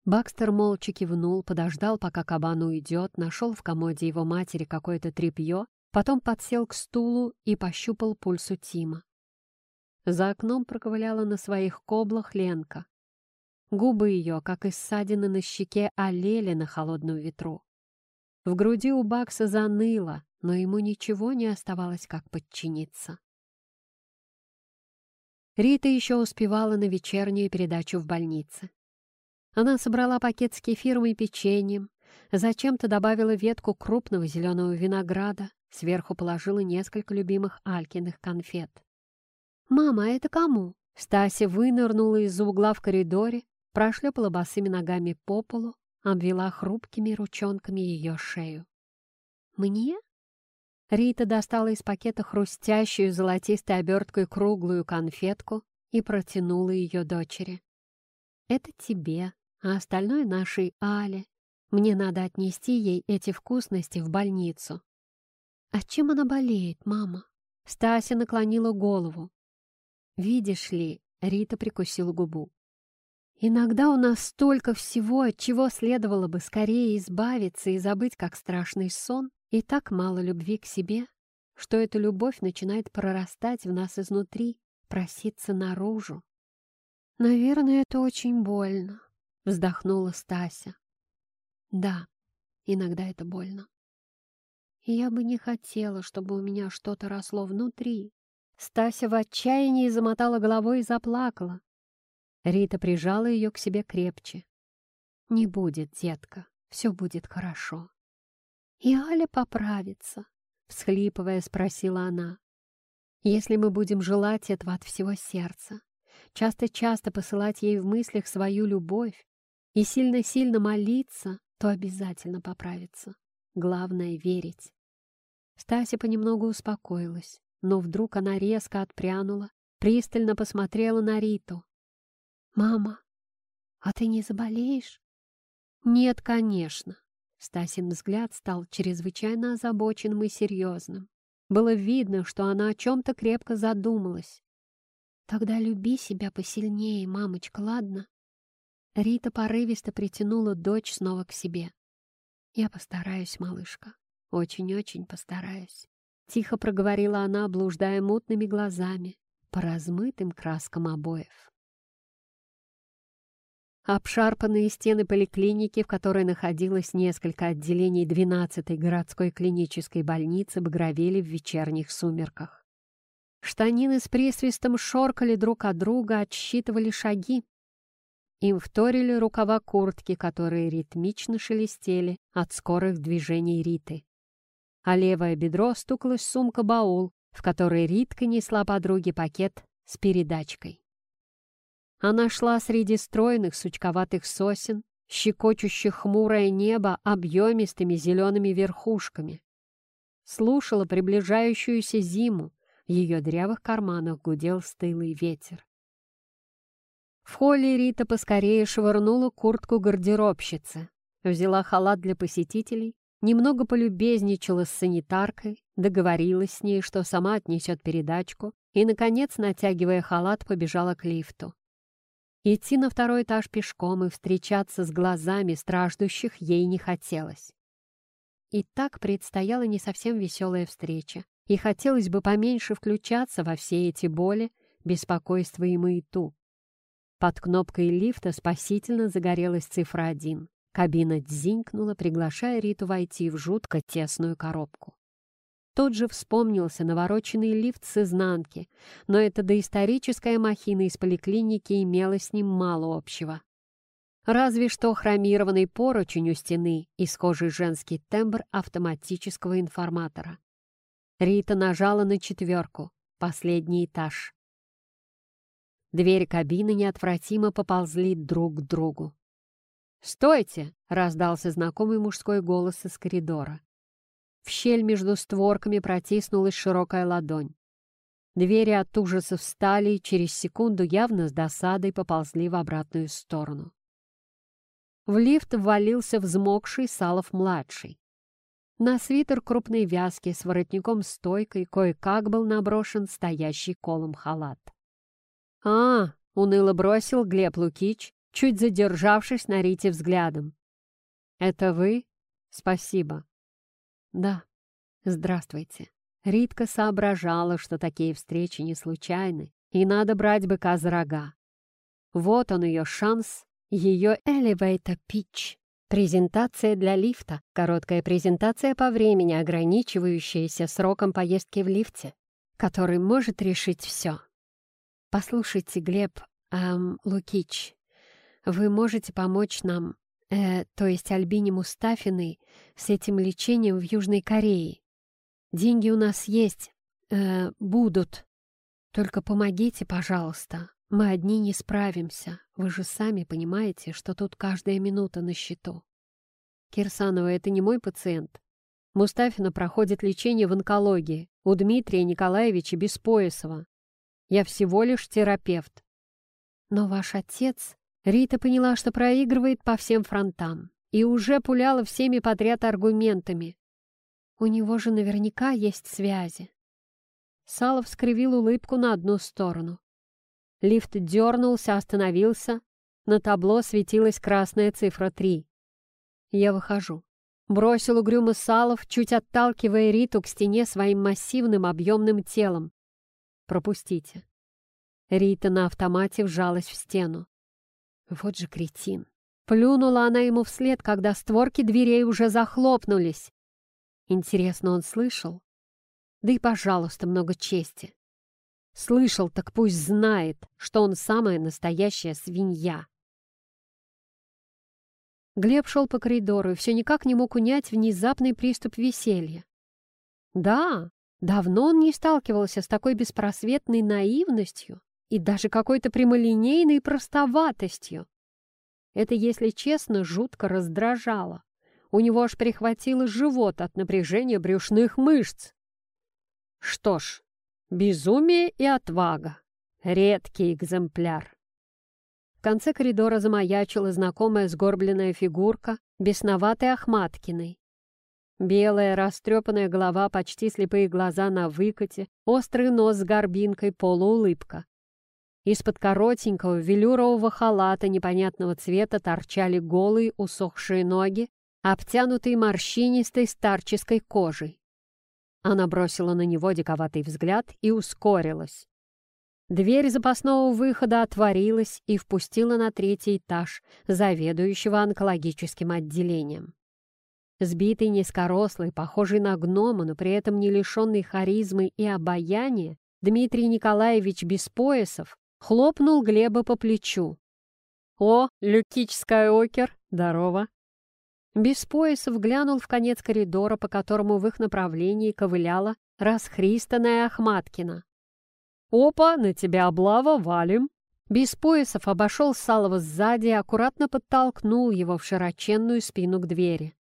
Speaker 1: Бакстер молча кивнул, подождал, пока кабан уйдет, нашел в комоде его матери какое-то тряпье, потом подсел к стулу и пощупал пульсу Тима. За окном проковыляла на своих коблах Ленка. Губы ее, как и ссадины на щеке, олели на холодном ветру. В груди у Бакса заныло, но ему ничего не оставалось, как подчиниться. Рита еще успевала на вечернюю передачу в больнице. Она собрала пакет с кефиром и печеньем, зачем-то добавила ветку крупного зеленого винограда, сверху положила несколько любимых Алькиных конфет. «Мама, а это кому?» Стася вынырнула из-за угла в коридоре, прошлепала босыми ногами по полу, обвела хрупкими ручонками ее шею. «Мне?» Рита достала из пакета хрустящую золотистой оберткой круглую конфетку и протянула ее дочери. «Это тебе, а остальное нашей Але. Мне надо отнести ей эти вкусности в больницу». «А чем она болеет, мама?» Стася наклонила голову. «Видишь ли...» — Рита прикусила губу. «Иногда у нас столько всего, от чего следовало бы скорее избавиться и забыть, как страшный сон, и так мало любви к себе, что эта любовь начинает прорастать в нас изнутри, проситься наружу. «Наверное, это очень больно», — вздохнула Стася. «Да, иногда это больно. Я бы не хотела, чтобы у меня что-то росло внутри». Стася в отчаянии замотала головой и заплакала. Рита прижала ее к себе крепче. «Не будет, детка, все будет хорошо. «И Аля поправится?» — всхлипывая, спросила она. «Если мы будем желать этого от всего сердца, часто-часто посылать ей в мыслях свою любовь и сильно-сильно молиться, то обязательно поправится. Главное — верить». Стася понемногу успокоилась, но вдруг она резко отпрянула, пристально посмотрела на Риту. «Мама, а ты не заболеешь?» «Нет, конечно. Стасин взгляд стал чрезвычайно озабоченным и серьезным. Было видно, что она о чем-то крепко задумалась. «Тогда люби себя посильнее, мамочка, ладно?» Рита порывисто притянула дочь снова к себе. «Я постараюсь, малышка, очень-очень постараюсь», — тихо проговорила она, блуждая мутными глазами по размытым краскам обоев. Обшарпанные стены поликлиники, в которой находилось несколько отделений 12-й городской клинической больницы, багровели в вечерних сумерках. Штанины с присвистом шоркали друг от друга, отсчитывали шаги. Им вторили рукава куртки, которые ритмично шелестели от скорых движений Риты. А левое бедро стукалась сумка-баул, в которой Ритка несла подруге пакет с передачкой. Она шла среди стройных сучковатых сосен, щекочущих хмурое небо объемистыми зелеными верхушками. Слушала приближающуюся зиму,
Speaker 2: В ее дрявых карманах гудел стылый ветер. В холле Рита поскорее швырнула куртку гардеробщицы, взяла халат для посетителей, немного полюбезничала с санитаркой, договорилась с ней, что сама отнесет передачку, и, наконец, натягивая халат, побежала к лифту. Идти на второй этаж пешком и встречаться с глазами страждущих ей не хотелось. И так предстояла не совсем веселая встреча, и хотелось бы поменьше включаться во все эти боли, беспокойство и маяту. Под кнопкой лифта спасительно загорелась цифра один. Кабина дзинькнула, приглашая Риту войти в жутко тесную коробку. Тут же вспомнился навороченный лифт с изнанки, но эта доисторическая махина из поликлиники имела с ним мало общего. Разве что хромированный поручень у стены и схожий женский тембр автоматического информатора. Рита нажала на четверку, последний этаж. Двери кабины неотвратимо поползли друг к другу. «Стойте!» — раздался знакомый мужской голос из коридора. В щель между створками протиснулась широкая ладонь. Двери от ужаса встали и через секунду явно с досадой поползли в обратную сторону. В лифт ввалился взмокший Салов-младший. На свитер крупной вязки с воротником-стойкой кое-как был наброшен стоящий колом халат. «А!» — уныло бросил Глеб Лукич, чуть задержавшись на Рите взглядом. «Это вы? Спасибо». «Да. Здравствуйте». Ритка соображала, что такие встречи не случайны, и надо брать быка за рога. Вот он ее шанс, ее elevator pitch. Презентация для лифта, короткая презентация по времени, ограничивающаяся сроком поездки в лифте, который может решить все. «Послушайте, Глеб, эм, Лукич, вы можете помочь нам, э, то есть Альбине Мустафиной, с этим лечением в Южной Корее. Деньги у нас есть, э, будут. Только помогите, пожалуйста. Мы одни не справимся. Вы же сами понимаете, что тут каждая минута на счету. Кирсанова, это не мой пациент. Мустафина проходит лечение в онкологии у Дмитрия Николаевича Беспоясова. Я всего лишь терапевт. Но ваш отец... Рита поняла, что проигрывает по всем фронтам и уже пуляла всеми подряд аргументами. У него же наверняка есть связи. Салов скривил улыбку на одну сторону. Лифт дернулся, остановился. На табло светилась красная цифра 3. Я выхожу. Бросил угрюмо Салов, чуть отталкивая Риту к стене своим массивным объемным телом. «Пропустите». Рита на автомате вжалась в стену. Вот же кретин. Плюнула она ему вслед, когда створки дверей уже захлопнулись. Интересно, он слышал? Да и, пожалуйста, много чести. Слышал, так пусть знает, что он самая настоящая свинья. Глеб шел по коридору и все никак не мог унять внезапный приступ веселья. Да, Давно он не сталкивался с такой беспросветной наивностью и даже какой-то прямолинейной простоватостью. Это, если честно, жутко раздражало. У него аж прихватило живот от напряжения брюшных мышц. Что ж, безумие и отвага. Редкий экземпляр. В конце коридора замаячила знакомая сгорбленная фигурка бесноватой Ахматкиной. Белая, растрепанная голова, почти слепые глаза на выкате, острый нос с горбинкой, полуулыбка. Из-под коротенького велюрового халата непонятного цвета торчали голые усохшие ноги, обтянутые морщинистой старческой кожей. Она бросила на него диковатый взгляд и ускорилась. Дверь запасного выхода отворилась и впустила на третий этаж заведующего онкологическим отделением. Сбитый, низкорослый, похожий на гнома, но при этом не лишенный харизмы и обаяния, Дмитрий Николаевич Беспоясов хлопнул Глеба по плечу. «О, Люкич Скайуокер, здорово!» Беспоясов глянул в конец коридора, по которому в их направлении ковыляла расхристанная Ахматкина. «Опа, на тебя облава, валим!» Беспоясов обошел Салова сзади и аккуратно подтолкнул его в широченную спину к двери.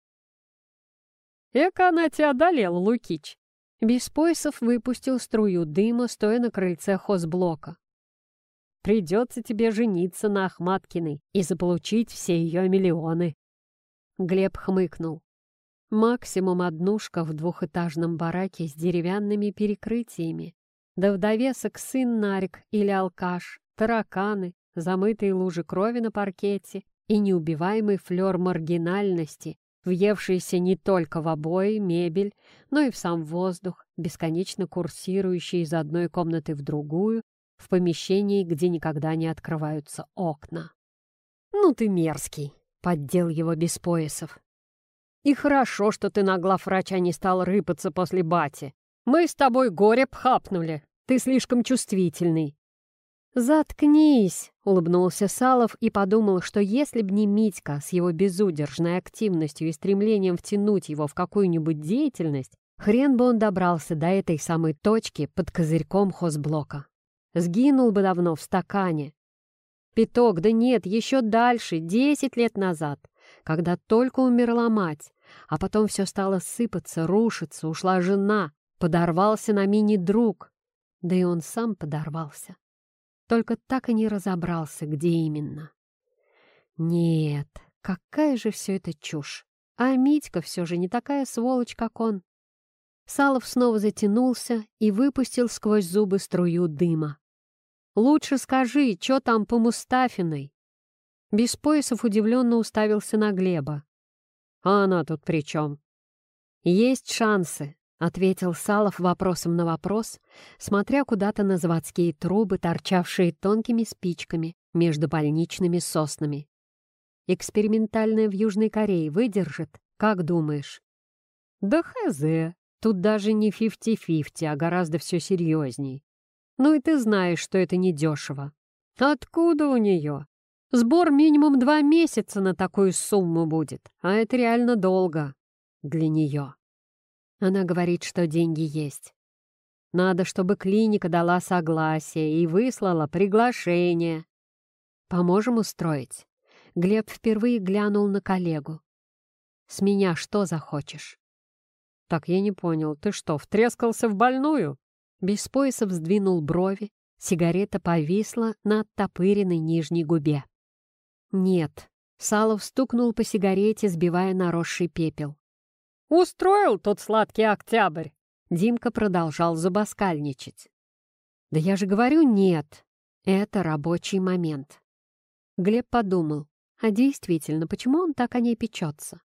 Speaker 2: «Эка она тебя одолела, Лукич!»
Speaker 1: Беспоясов выпустил струю дыма, стоя на крыльце хозблока.
Speaker 2: «Придется тебе жениться на Ахматкиной и заполучить все ее миллионы».
Speaker 1: Глеб хмыкнул. Максимум однушка в двухэтажном бараке с деревянными перекрытиями. Да в довесок сын Нарик или алкаш, тараканы, замытые лужи крови на паркете и неубиваемый флер маргинальности, въевшийся не только в обои, мебель, но и в сам воздух, бесконечно курсирующий из одной комнаты в другую, в помещении, где никогда не открываются окна.
Speaker 2: «Ну ты мерзкий!» — поддел его без поясов. «И хорошо, что ты на главврача не стал рыпаться после бати. Мы с тобой горе пхапнули. Ты слишком чувствительный.
Speaker 1: «Заткнись!» — улыбнулся Салов и подумал, что если б не Митька с его безудержной активностью и стремлением втянуть его в какую-нибудь деятельность, хрен бы он добрался до этой самой точки под козырьком хозблока. Сгинул бы давно в стакане. Пяток, да нет, еще дальше, десять лет назад, когда только умерла мать, а потом все стало сыпаться, рушиться, ушла жена, подорвался на мини-друг, да и он сам подорвался только так и не разобрался, где именно. Нет, какая же все это чушь. А Митька все же не такая сволочь, как он. Салов снова затянулся и выпустил сквозь зубы струю дыма. «Лучше скажи, что там по Мустафиной?» Беспоясов удивленно уставился на Глеба. «А она тут при чем?» «Есть шансы. — ответил Салов вопросом на вопрос, смотря куда-то на заводские трубы, торчавшие тонкими спичками между больничными соснами. «Экспериментальная в Южной Корее выдержит, как думаешь?» «Да хз, тут даже не фифти-фифти, а гораздо все серьезней. Ну и ты знаешь, что это недешево. Откуда у нее? Сбор минимум два месяца на такую сумму будет, а это реально долго для нее». Она говорит, что деньги есть. Надо, чтобы клиника дала согласие и выслала приглашение. Поможем устроить. Глеб впервые глянул на коллегу. С меня что захочешь? Так я не понял, ты что, втрескался в больную? Без пояса вздвинул брови, сигарета повисла на оттопыренной нижней губе. Нет, Салов стукнул по сигарете, сбивая наросший пепел.
Speaker 2: Устроил тот сладкий октябрь!»
Speaker 1: Димка продолжал забаскальничать. «Да я же говорю, нет. Это рабочий момент». Глеб подумал, а действительно, почему он так о ней печется?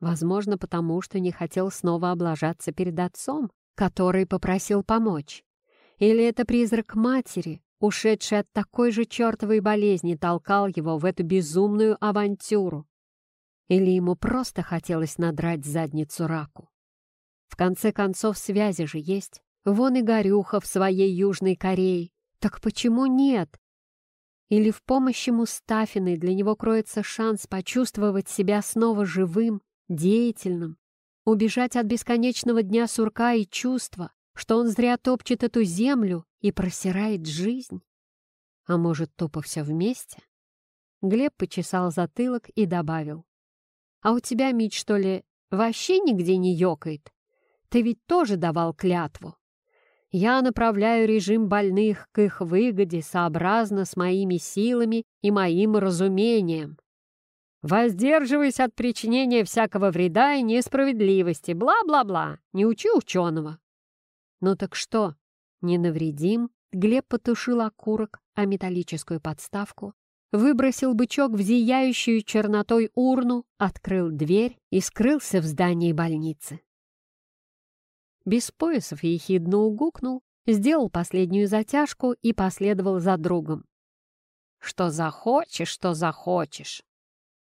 Speaker 1: Возможно, потому что не хотел снова облажаться перед отцом, который попросил помочь. Или это призрак матери, ушедший от такой же чертовой болезни, толкал его в эту безумную авантюру. Или ему просто хотелось надрать задницу раку? В конце концов, связи же есть. Вон и Горюха в своей Южной Корее. Так почему нет? Или в помощи Мустафиной для него кроется шанс почувствовать себя снова живым, деятельным, убежать от бесконечного дня сурка и чувства, что он зря топчет эту землю и просирает жизнь? А может, тупо все вместе? Глеб почесал затылок и добавил. А у тебя, Мить, что ли, вообще нигде не ёкает? Ты ведь тоже давал клятву. Я направляю режим больных к их выгоде сообразно с моими силами и моим разумением. Воздерживаясь от причинения всякого вреда и несправедливости, бла-бла-бла, не учи ученого. Ну так что, не навредим? Глеб потушил окурок о металлическую подставку выбросил бычок в зияющую чернотой урну, открыл дверь и скрылся в здании больницы. Без поясов ехидно угукнул, сделал последнюю затяжку и последовал за другом. «Что захочешь, что захочешь».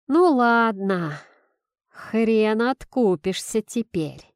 Speaker 1: «Ну ладно, хрен откупишься теперь».